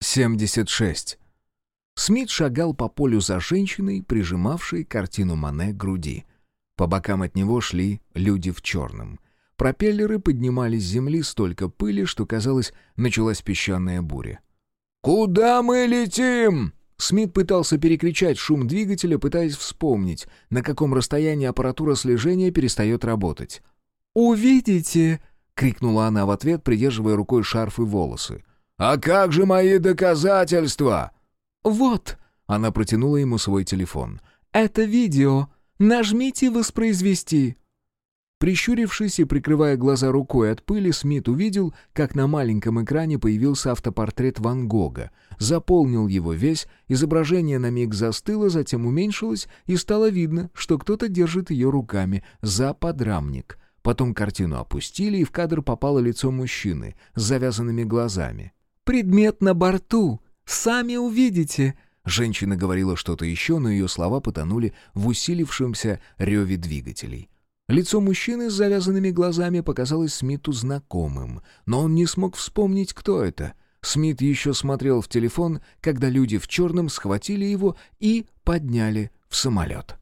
76. Смит шагал по полю за женщиной, прижимавшей картину Мане к груди. По бокам от него шли люди в черном. Пропеллеры поднимали с земли столько пыли, что, казалось, началась песчаная буря. «Куда мы летим?» Смит пытался перекричать шум двигателя, пытаясь вспомнить, на каком расстоянии аппаратура слежения перестает работать. «Увидите!» — крикнула она в ответ, придерживая рукой шарф и волосы. «А как же мои доказательства?» «Вот!» — она протянула ему свой телефон. «Это видео. Нажмите «Воспроизвести». Прищурившись и прикрывая глаза рукой от пыли, Смит увидел, как на маленьком экране появился автопортрет Ван Гога. Заполнил его весь, изображение на миг застыло, затем уменьшилось, и стало видно, что кто-то держит ее руками за подрамник. Потом картину опустили, и в кадр попало лицо мужчины с завязанными глазами. «Предмет на борту! Сами увидите!» Женщина говорила что-то еще, но ее слова потонули в усилившемся реве двигателей. Лицо мужчины с завязанными глазами показалось Смиту знакомым, но он не смог вспомнить, кто это. Смит еще смотрел в телефон, когда люди в черном схватили его и подняли в самолет.